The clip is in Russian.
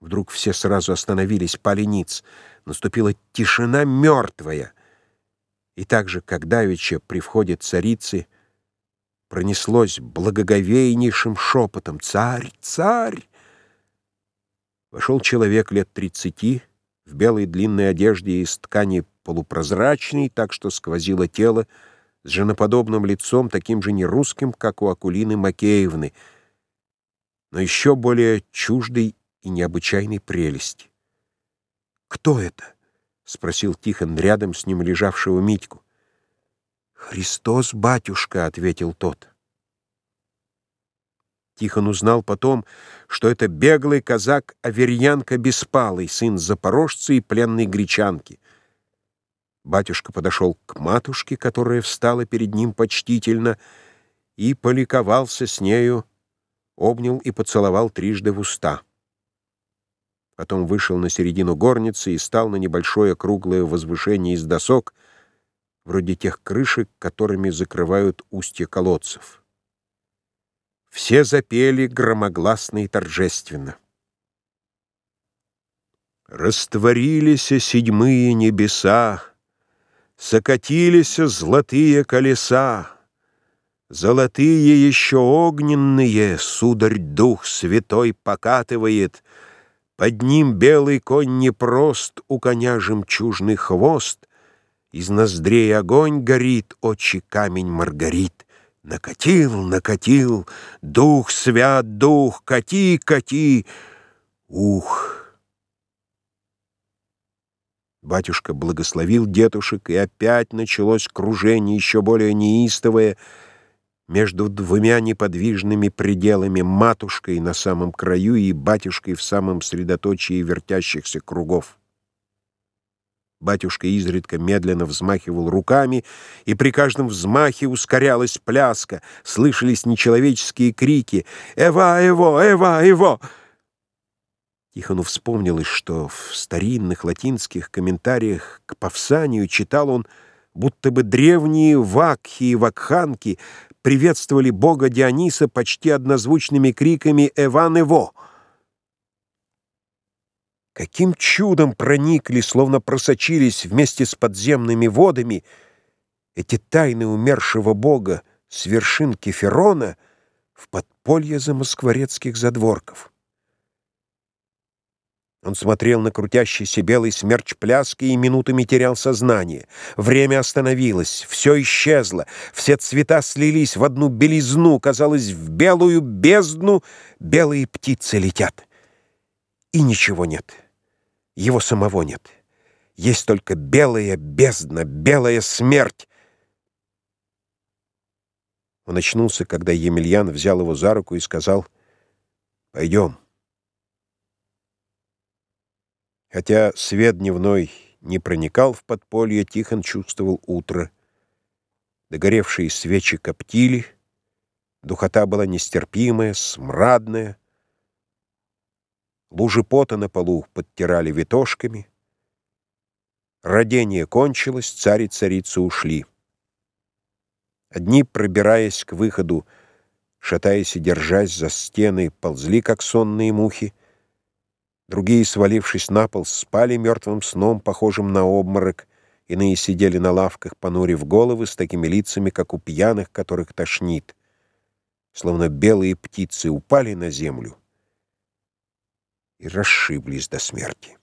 Вдруг все сразу остановились, пали ниц. Наступила тишина мертвая. И так же, как давеча при входе царицы, пронеслось благоговейнейшим шепотом «Царь! Царь!» Вошел человек лет тридцати, в белой длинной одежде из ткани полупрозрачной, так что сквозило тело, с женоподобным лицом, таким же нерусским, как у Акулины Макеевны, но еще более чуждой и необычайной прелести. «Кто это?» — спросил Тихон рядом с ним лежавшего Митьку. «Христос, батюшка!» — ответил тот. Тихон узнал потом, что это беглый казак Аверьянка Беспалый, сын запорожца и пленной гречанки. Батюшка подошел к матушке, которая встала перед ним почтительно, и поликовался с нею, обнял и поцеловал трижды в уста. Потом вышел на середину горницы и стал на небольшое круглое возвышение из досок, вроде тех крышек, которыми закрывают устья колодцев. Все запели громогласно и торжественно. Растворились седьмые небеса, Сокатились золотые колеса, Золотые еще огненные, Сударь Дух Святой покатывает, Под ним белый конь непрост, У коня жемчужный хвост, Из ноздрей огонь горит, Очи камень маргарит. Накатил, накатил, дух свят, дух, кати, кати. Ух! Батюшка благословил детушек, и опять началось кружение еще более неистовое между двумя неподвижными пределами, матушкой на самом краю и батюшкой в самом средоточии вертящихся кругов. Батюшка изредка медленно взмахивал руками, и при каждом взмахе ускорялась пляска, слышались нечеловеческие крики «Эва, Эво! Эва, Эво!» Тихону вспомнилось, что в старинных латинских комментариях к Павсанию читал он, будто бы древние вакхи и вакханки приветствовали бога Диониса почти однозвучными криками «Эван, Эво!» Каким чудом проникли, словно просочились вместе с подземными водами эти тайны умершего бога с вершин Кеферона в подполье замоскворецких задворков. Он смотрел на крутящийся белый смерч пляски и минутами терял сознание. Время остановилось, все исчезло, все цвета слились в одну белизну, казалось, в белую бездну белые птицы летят. И ничего нет. Его самого нет. Есть только белая бездна, белая смерть. Он очнулся, когда Емельян взял его за руку и сказал «Пойдем». Хотя свет дневной не проникал в подполье, Тихон чувствовал утро. Догоревшие свечи коптили, духота была нестерпимая, смрадная, Лужи пота на полу подтирали витошками. Родение кончилось, царь и царица ушли. Одни, пробираясь к выходу, шатаясь и держась за стены, ползли, как сонные мухи. Другие, свалившись на пол, спали мертвым сном, похожим на обморок. Иные сидели на лавках, понурив головы, с такими лицами, как у пьяных, которых тошнит. Словно белые птицы упали на землю — и расшиблись до смерти.